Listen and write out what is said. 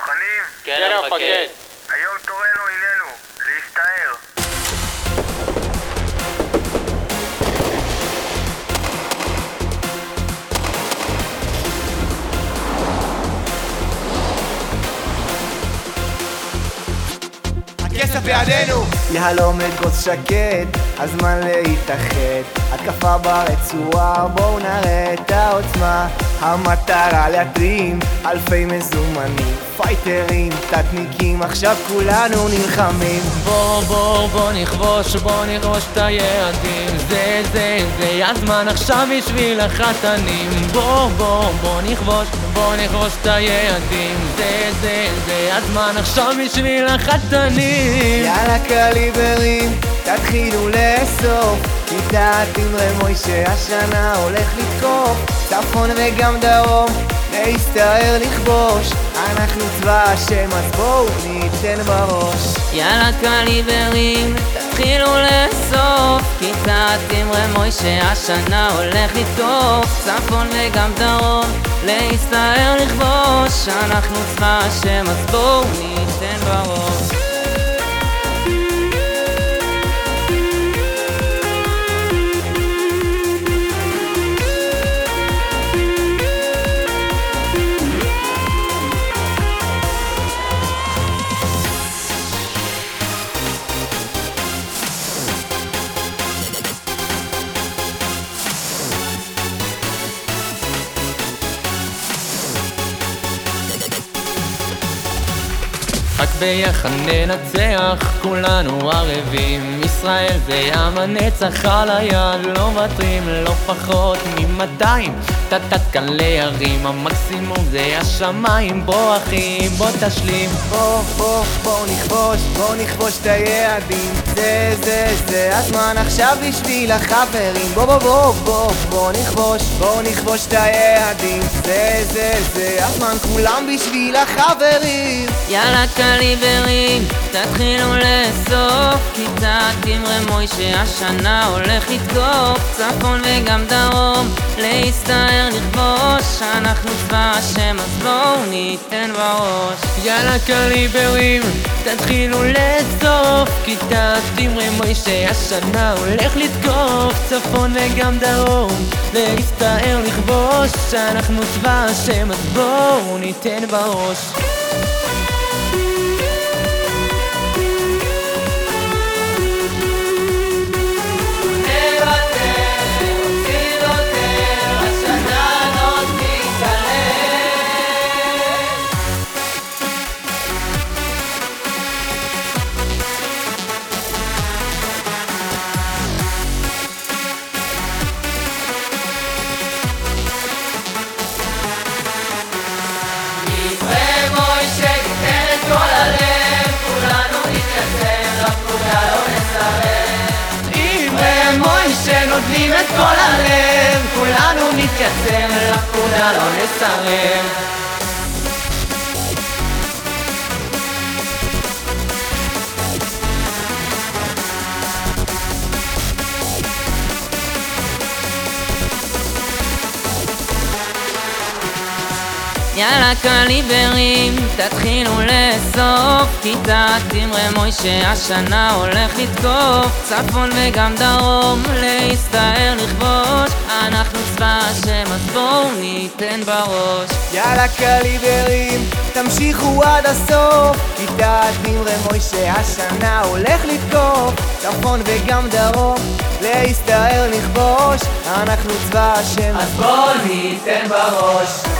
מוכנים? כן, המפקד. היום תורנו הננו, להסתער. הכסף בידינו! יהלום אגוז שקט, הזמן להתאחד התקפה ברצועה, בואו נראה המטרה להתרים אלפי מזומנים פייטרים, תתניקים, עכשיו כולנו נלחמים. בוא בוא בוא נכבוש, בוא נכבוש את היעדים. זה זה זה הזמן עכשיו בשביל החתנים. בוא בוא בוא נכבוש, בוא נכבוש את היעדים. זה זה זה הזמן עכשיו בשביל החתנים. יאללה קליברים, תתחילו לאסוף כיתת אמרי מוישה השנה הולך לתקוף. צפון וגם דרום להסתער לכבוש. אנחנו צבא השם אז בואו ניתן בראש. יאללה קליברים, תתחילו לאסוף. כיתת אמרי מוישה השנה הולך לתקוף. צפון וגם דרום להסתער לכבוש. אנחנו צבא השם אז בואו ניתן בראש רק ביחד ננצח, כולנו ערבים ישראל זה ים הנצח על היד, לא מוותרים, לא פחות ממאתיים. טטט כאן לירים, המקסימום זה השמיים. בוא אחי, בוא תשלים. בוא, בוא, בוא נכבוש, בוא נכבוש את היעדים. זה, זה, זה הזמן עכשיו בשביל החברים. בוא, בוא, בוא, בוא, בוא נכבוש, בוא נכבוש את היעדים. זה, זה, זה הזמן כולם בשביל החברים. יאללה קליברים, תתחילו לאסוף כיתת אמרי מוישה השנה הולך לתקוף צפון וגם דרום להסתער לכבוש. אנחנו צבא השם אז בואו ניתן בראש. יאללה קליברים, תתחילו לאסוף כיתת אמרי מוישה השנה הולך לתקוף צפון וגם דרום להסתער לכבוש. אנחנו צבא השם אז בואו ניתן בראש נותנים את כל הלב כולנו נתייצב לפקודה לא נסרב יאללה קליברים, תתחילו לאסוף. כיתת אמרי מוישה השנה הולך לתקוף. צפון וגם דרום להסתער לכבוש. אנחנו צבא השם אז בואו ניתן בראש. יאללה קליברים, תמשיכו עד הסוף. כיתת אמרי מוישה השנה הולך לתקוף. צפון וגם דרום להסתער לכבוש. אנחנו צבא השם אז בואו ניתן בראש